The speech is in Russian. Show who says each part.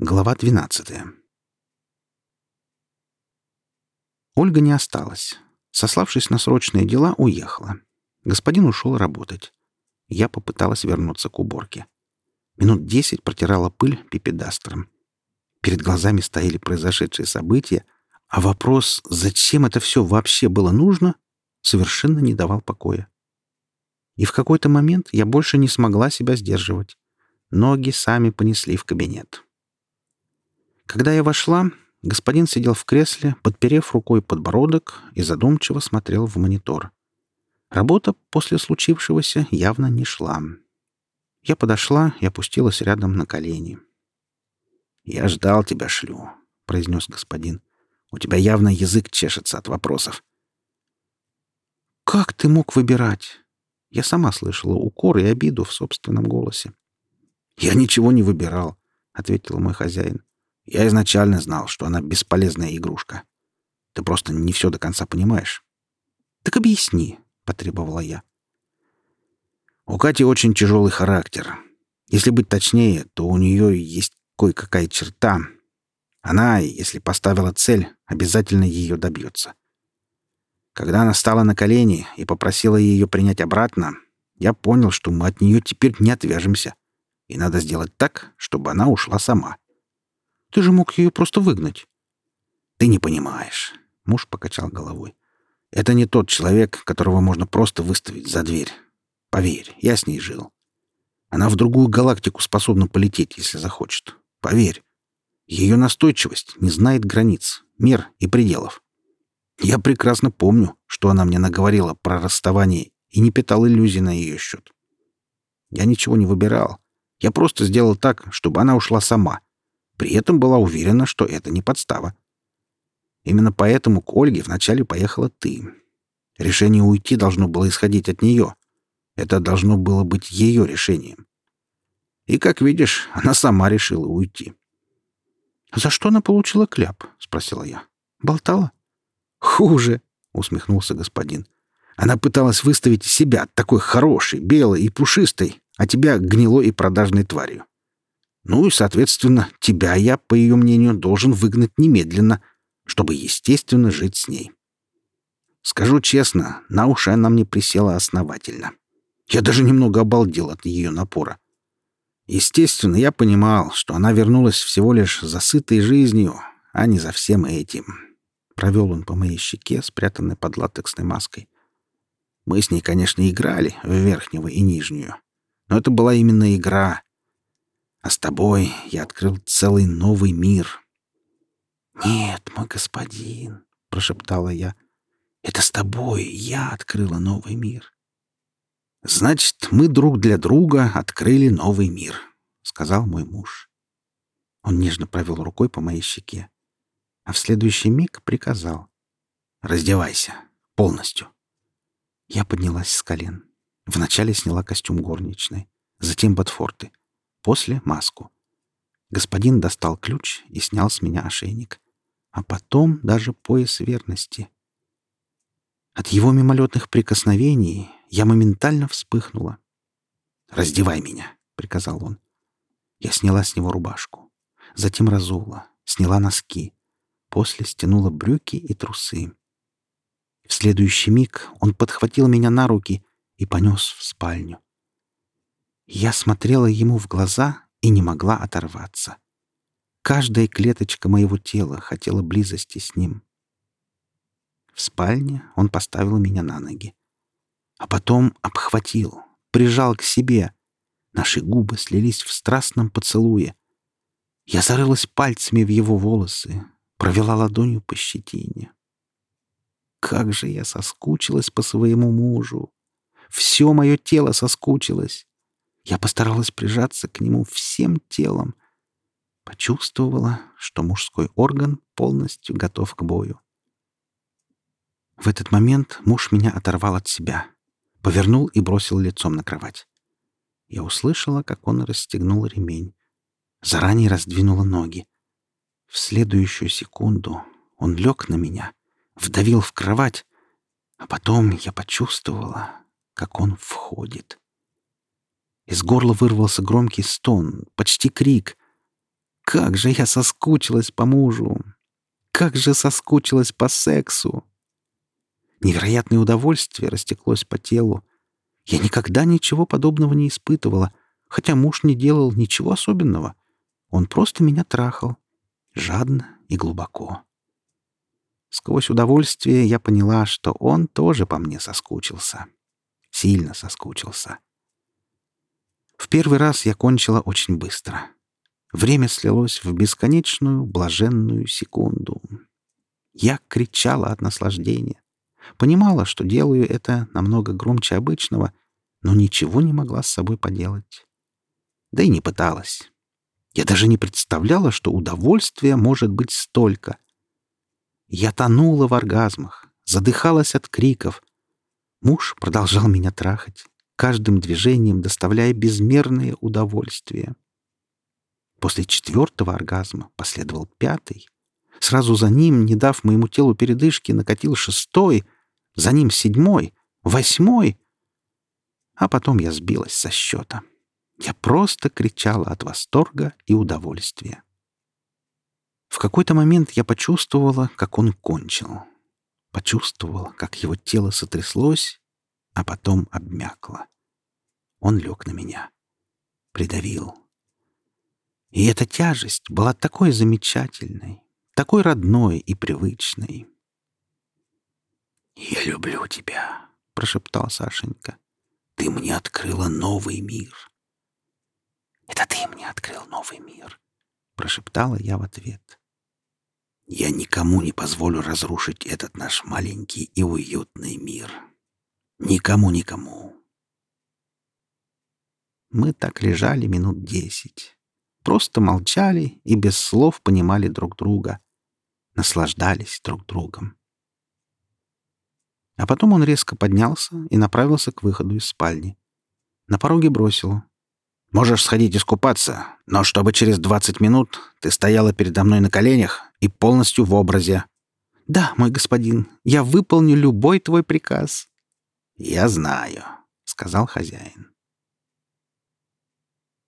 Speaker 1: Глава 12. Ольга не осталась. Сославшись на срочные дела, уехала. Господин ушел работать. Я попыталась вернуться к уборке. Минут десять протирала пыль пипедастром. Перед глазами стояли произошедшие события, а вопрос, зачем это все вообще было нужно, совершенно не давал покоя. И в какой-то момент я больше не смогла себя сдерживать. Ноги сами понесли в кабинет. Когда я вошла, господин сидел в кресле, подперев рукой подбородок и задумчиво смотрел в монитор. Работа после случившегося явно не шла. Я подошла и опустилась рядом на колени. «Я ждал тебя, шлю», — произнес господин. «У тебя явно язык чешется от вопросов». «Как ты мог выбирать?» Я сама слышала укор и обиду в собственном голосе. «Я ничего не выбирал», — ответил мой хозяин. Я изначально знал, что она бесполезная игрушка. Ты просто не все до конца понимаешь. Так объясни, потребовала я. У Кати очень тяжелый характер. Если быть точнее, то у нее есть кое-какая черта. Она, если поставила цель, обязательно ее добьется. Когда она стала на колени и попросила ее принять обратно, я понял, что мы от нее теперь не отвяжемся, и надо сделать так, чтобы она ушла сама. Ты же мог ее просто выгнать. Ты не понимаешь. Муж покачал головой. Это не тот человек, которого можно просто выставить за дверь. Поверь, я с ней жил. Она в другую галактику способна полететь, если захочет. Поверь. Ее настойчивость не знает границ, мер и пределов. Я прекрасно помню, что она мне наговорила про расставание и не питал иллюзий на ее счет. Я ничего не выбирал. Я просто сделал так, чтобы она ушла сама, при этом была уверена, что это не подстава. Именно поэтому к Ольге вначале поехала ты. Решение уйти должно было исходить от нее. Это должно было быть ее решением. И, как видишь, она сама решила уйти. «За что она получила кляп?» — спросила я. «Болтала?» «Хуже», — усмехнулся господин. «Она пыталась выставить себя такой хорошей, белой и пушистой, а тебя гнилой и продажной тварью. Ну и, соответственно, тебя я, по ее мнению, должен выгнать немедленно, чтобы, естественно, жить с ней. Скажу честно, на уши она мне присела основательно. Я даже немного обалдел от ее напора. Естественно, я понимал, что она вернулась всего лишь за сытой жизнью, а не за всем этим. Провел он по моей щеке, спрятанной под латексной маской. Мы с ней, конечно, играли в верхнего и нижнюю. Но это была именно игра, а с тобой я открыл целый новый мир. Нет, мой господин, прошептала я. Это с тобой я открыла новый мир. Значит, мы друг для друга открыли новый мир, сказал мой муж. Он нежно провел рукой по моей щеке, а в следующий миг приказал: "Раздевайся полностью". Я поднялась с колен. Вначале сняла костюм горничной, затем ботфорты, после — маску. Господин достал ключ и снял с меня ошейник, а потом даже пояс верности. От его мимолетных прикосновений я моментально вспыхнула. «Раздевай меня», — приказал он. Я сняла с него рубашку, затем разула, сняла носки, после стянула брюки и трусы. В следующий миг он подхватил меня на руки и понес в спальню. Я смотрела ему в глаза и не могла оторваться. Каждая клеточка моего тела хотела близости с ним. В спальне он поставил меня на ноги. А потом обхватил, прижал к себе. Наши губы слились в страстном поцелуе. Я зарылась пальцами в его волосы, провела ладонью по щетине. Как же я соскучилась по своему мужу! Все мое тело соскучилось. Я постаралась прижаться к нему всем телом. Почувствовала, что мужской орган полностью готов к бою. В этот момент муж меня оторвал от себя, повернул и бросил лицом на кровать. Я услышала, как он расстегнул ремень. Заранее раздвинула ноги. В следующую секунду он лег на меня, вдавил в кровать, а потом я почувствовала, как он входит. Из горла вырвался громкий стон, почти крик. Как же я соскучилась по мужу! Как же соскучилась по сексу! Невероятное удовольствие растеклось по телу. Я никогда ничего подобного не испытывала, хотя муж не делал ничего особенного. Он просто меня трахал. Жадно и глубоко. Сквозь удовольствие я поняла, что он тоже по мне соскучился. Сильно соскучился. В первый раз я кончила очень быстро. Время слилось в бесконечную блаженную секунду. Я кричала от наслаждения. Понимала, что делаю это намного громче обычного, но ничего не могла с собой поделать. Да и не пыталась. Я даже не представляла, что удовольствия может быть столько. Я тонула в оргазмах, задыхалась от криков. Муж продолжал меня трахать, каждым движением доставляя безмерное удовольствие. После четвертого оргазма последовал пятый. Сразу за ним, не дав моему телу передышки, накатил шестой, за ним седьмой, восьмой. А потом я сбилась со счета. Я просто кричала от восторга и удовольствия. В какой-то момент я почувствовала, как он кончил. Почувствовала, как его тело сотряслось, а потом обмякло. Он лег на меня. Придавил. И эта тяжесть была такой замечательной, такой родной и привычной. «Я люблю тебя», — прошептал Сашенька. «Ты мне открыла новый мир». «Это ты мне открыл новый мир», — прошептала я в ответ. «Я никому не позволю разрушить этот наш маленький и уютный мир. Никому-никому». Мы так лежали минут десять просто молчали и без слов понимали друг друга, наслаждались друг другом. А потом он резко поднялся и направился к выходу из спальни. На пороге бросил. «Можешь сходить искупаться, но чтобы через двадцать минут ты стояла передо мной на коленях и полностью в образе». «Да, мой господин, я выполню любой твой приказ». «Я знаю», — сказал хозяин.